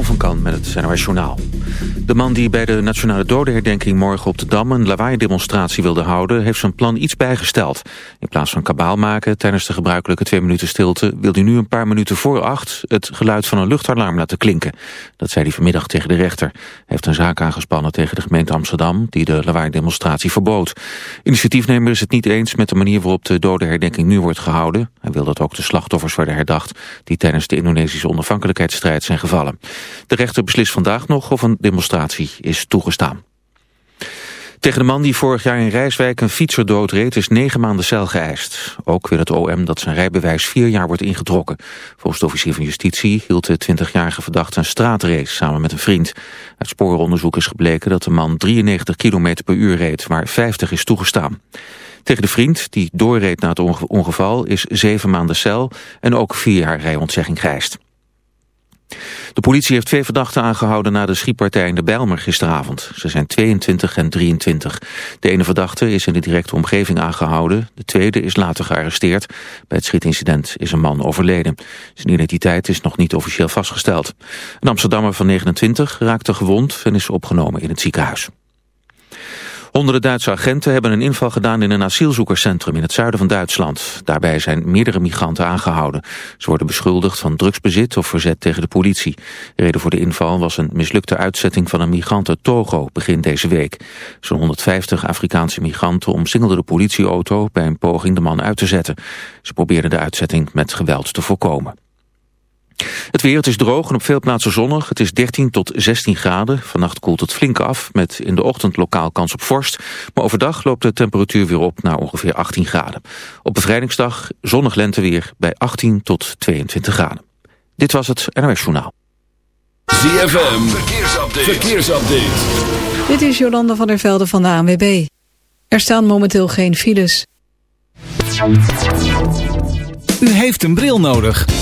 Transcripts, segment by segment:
Van Kan met het NOS Journaal. De man die bij de Nationale Dodenherdenking morgen op de Dam... een lawaai-demonstratie wilde houden, heeft zijn plan iets bijgesteld. In plaats van kabaal maken tijdens de gebruikelijke twee minuten stilte... wil hij nu een paar minuten voor acht het geluid van een luchtalarm laten klinken. Dat zei hij vanmiddag tegen de rechter. Hij heeft een zaak aangespannen tegen de gemeente Amsterdam... die de lawaai-demonstratie verbood. Initiatiefnemer is het niet eens met de manier waarop de dodenherdenking nu wordt gehouden. Hij wil dat ook de slachtoffers worden herdacht... die tijdens de Indonesische onafhankelijkheidsstrijd zijn gevallen. De rechter beslist vandaag nog of een demonstratie is toegestaan. Tegen de man die vorig jaar in Rijswijk een fietser doodreed is negen maanden cel geëist. Ook wil het OM dat zijn rijbewijs vier jaar wordt ingetrokken. Volgens de officier van justitie hield de 20-jarige verdachte een straatrace samen met een vriend. Uit spooronderzoek is gebleken dat de man 93 km per uur reed, waar 50 is toegestaan. Tegen de vriend, die doorreed na het ongeval, is zeven maanden cel en ook vier jaar rijontzegging geëist. De politie heeft twee verdachten aangehouden na de schietpartij in de Bijlmer gisteravond. Ze zijn 22 en 23. De ene verdachte is in de directe omgeving aangehouden. De tweede is later gearresteerd. Bij het schietincident is een man overleden. Zijn identiteit is nog niet officieel vastgesteld. Een Amsterdammer van 29 raakte gewond en is opgenomen in het ziekenhuis. Honderden Duitse agenten hebben een inval gedaan in een asielzoekerscentrum in het zuiden van Duitsland. Daarbij zijn meerdere migranten aangehouden. Ze worden beschuldigd van drugsbezit of verzet tegen de politie. De reden voor de inval was een mislukte uitzetting van een migrant uit Togo begin deze week. Zo'n 150 Afrikaanse migranten omsingelden de politieauto bij een poging de man uit te zetten. Ze probeerden de uitzetting met geweld te voorkomen. Het weer, het is droog en op veel plaatsen zonnig. Het is 13 tot 16 graden. Vannacht koelt het flink af, met in de ochtend lokaal kans op vorst. Maar overdag loopt de temperatuur weer op naar ongeveer 18 graden. Op bevrijdingsdag zonnig lenteweer bij 18 tot 22 graden. Dit was het NOS Journaal. ZFM, verkeersupdate. verkeersupdate. Dit is Jolanda van der Velde van de ANWB. Er staan momenteel geen files. U heeft een bril nodig.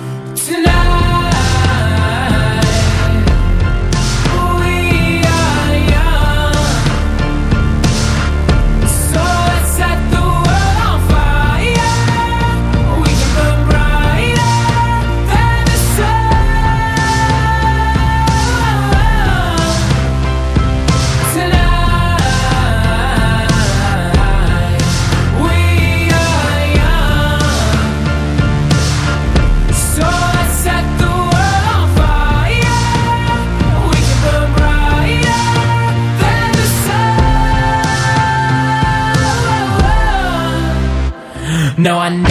tonight No, I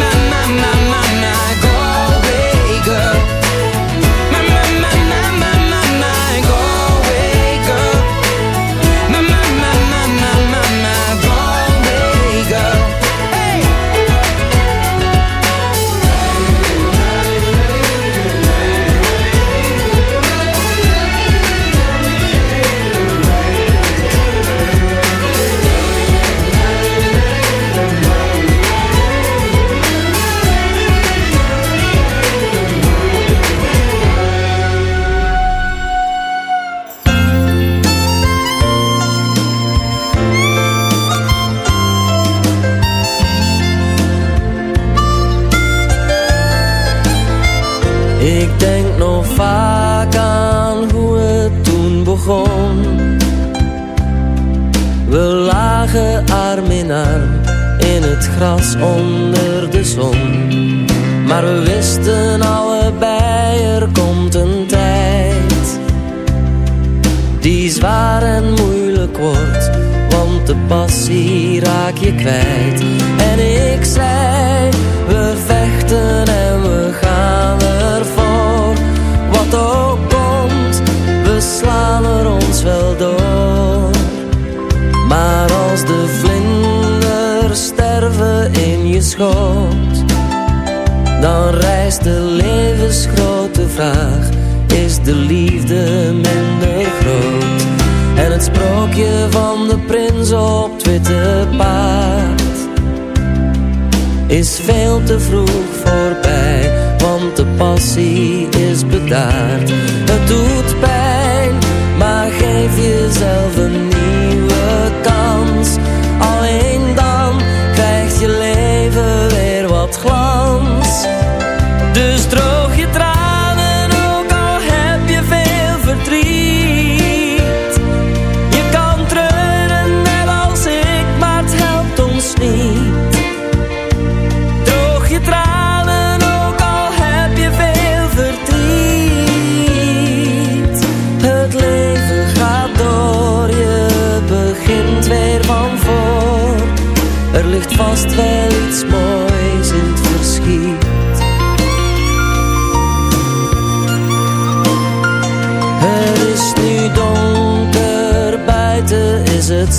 na na na na.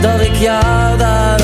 dat ik jou daarom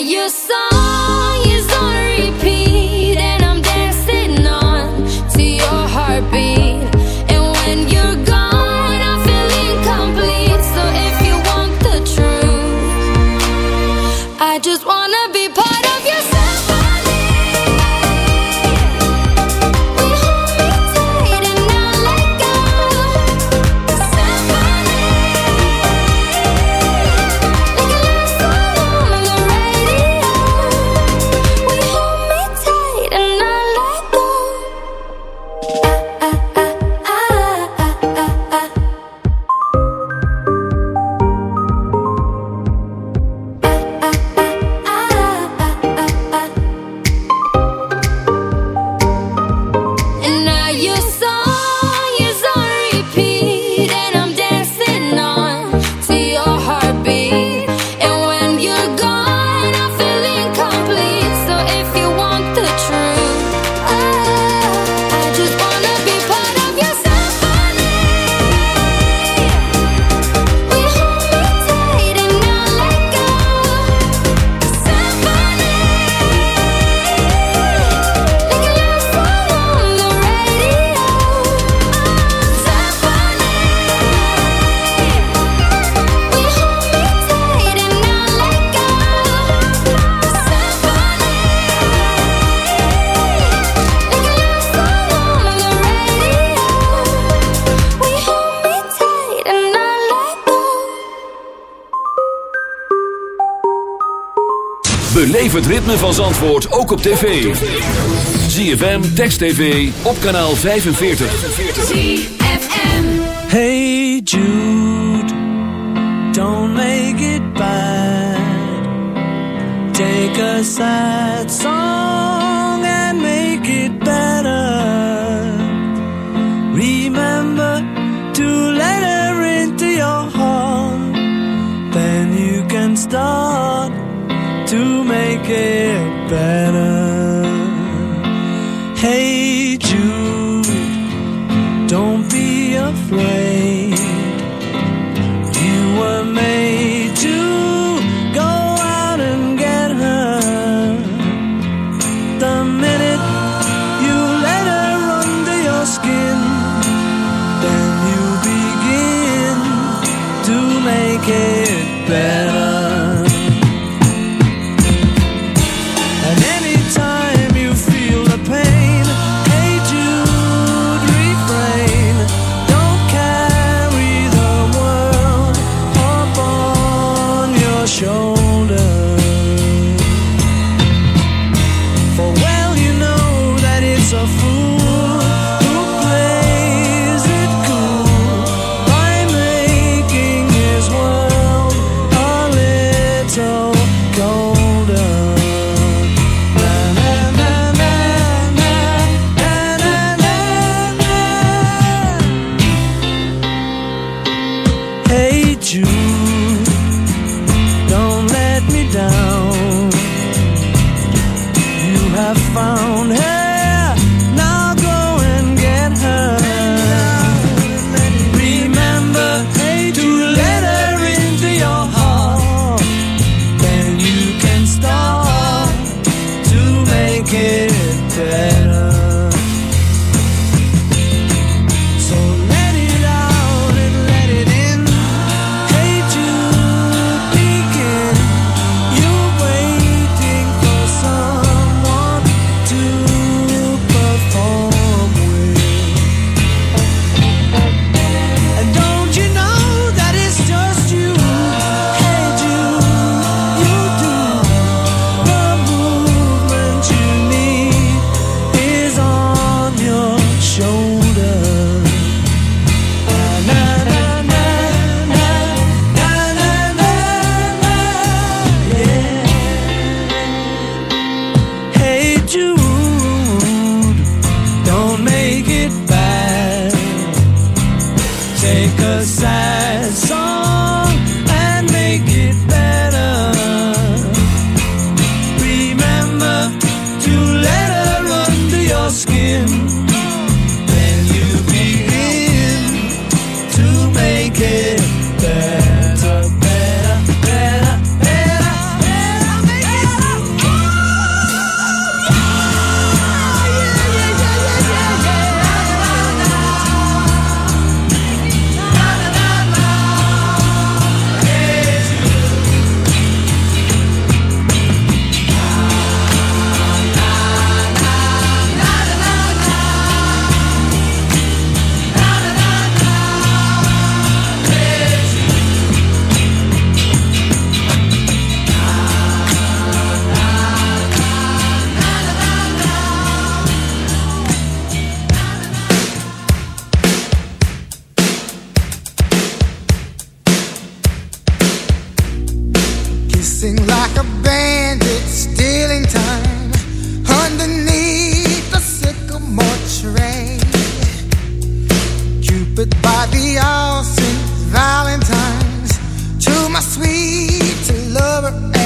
used het ritme van Zandvoort ook op tv. ZFM, Text TV, op kanaal 45. Hey Jude, don't make it bad. Take a sad song and make it better. Remember to make it better. Hey Jude, don't be afraid. Sing like a bandit, stealing time underneath the sycamore tree. Cupid by the all Valentine's to my sweet lover.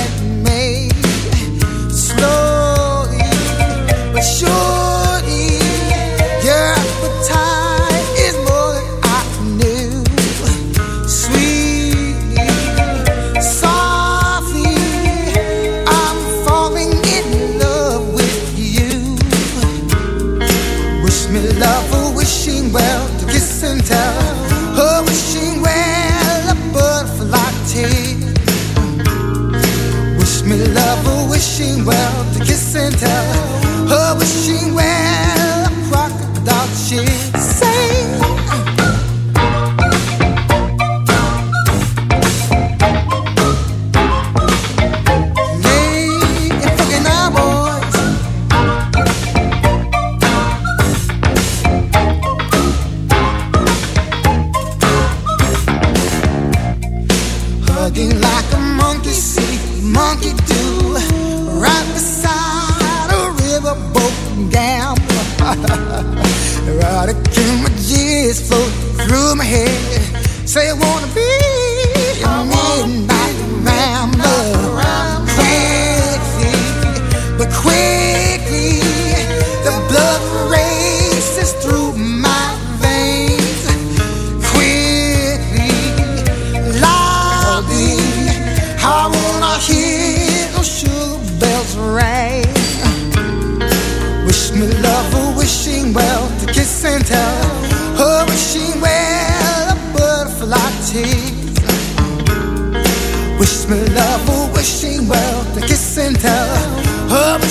a butterfly. Wish me love or wishing well to kiss and tell her when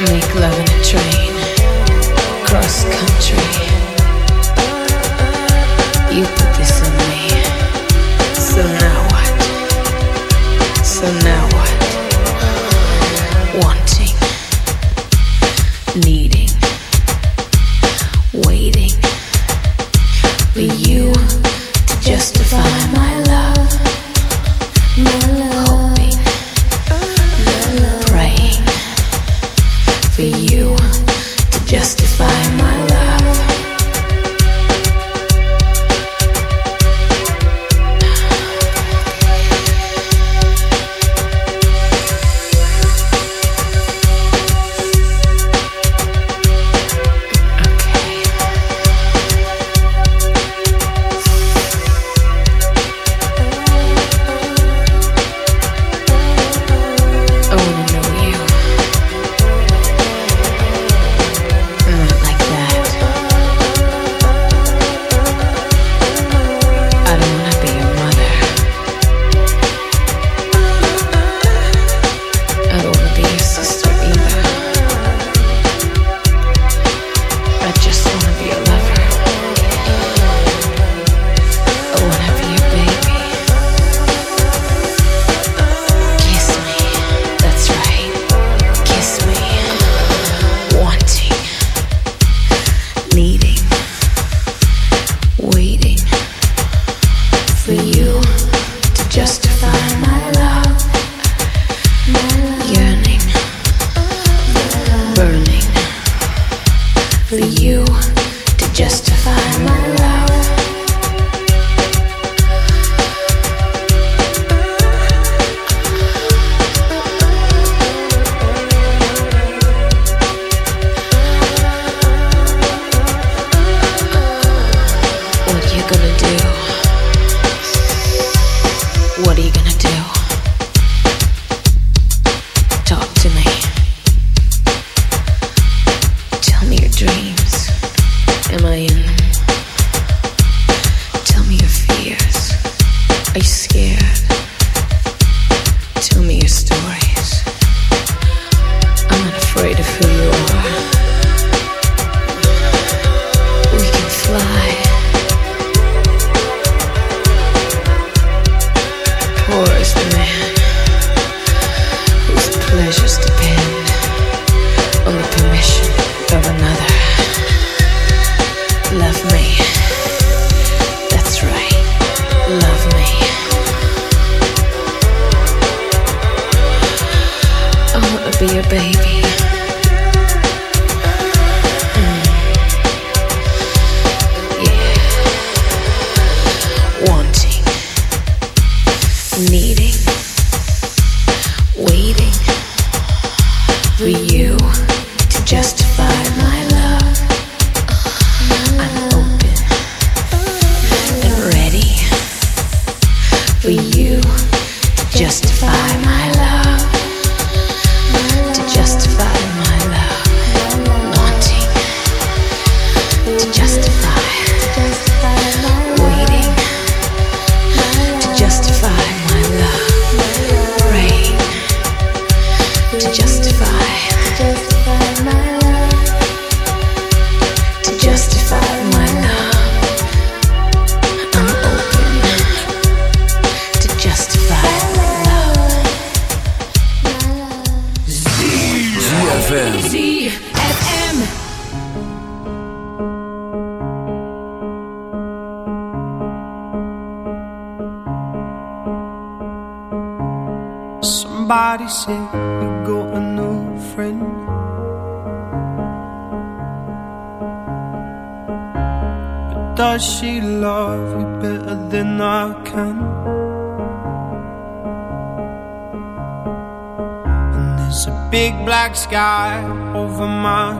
Make love in a train.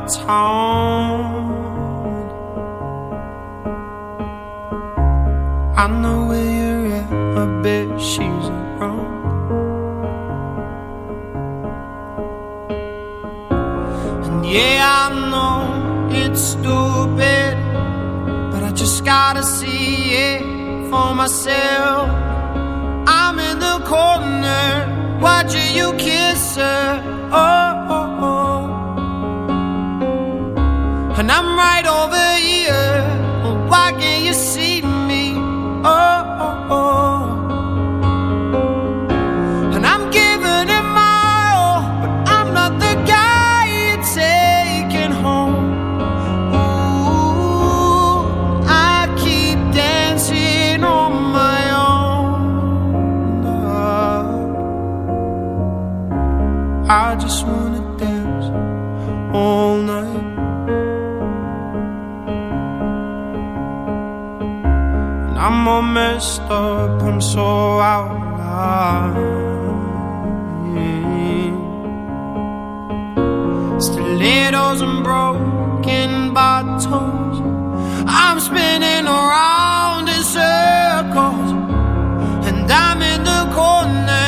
its. I know where you're at, I bet she's wrong. And yeah, I know it's stupid, but I just gotta see it for myself. messed up, I'm so out of line. Stilettos and broken bottles. I'm spinning around in circles, and I'm in the corner.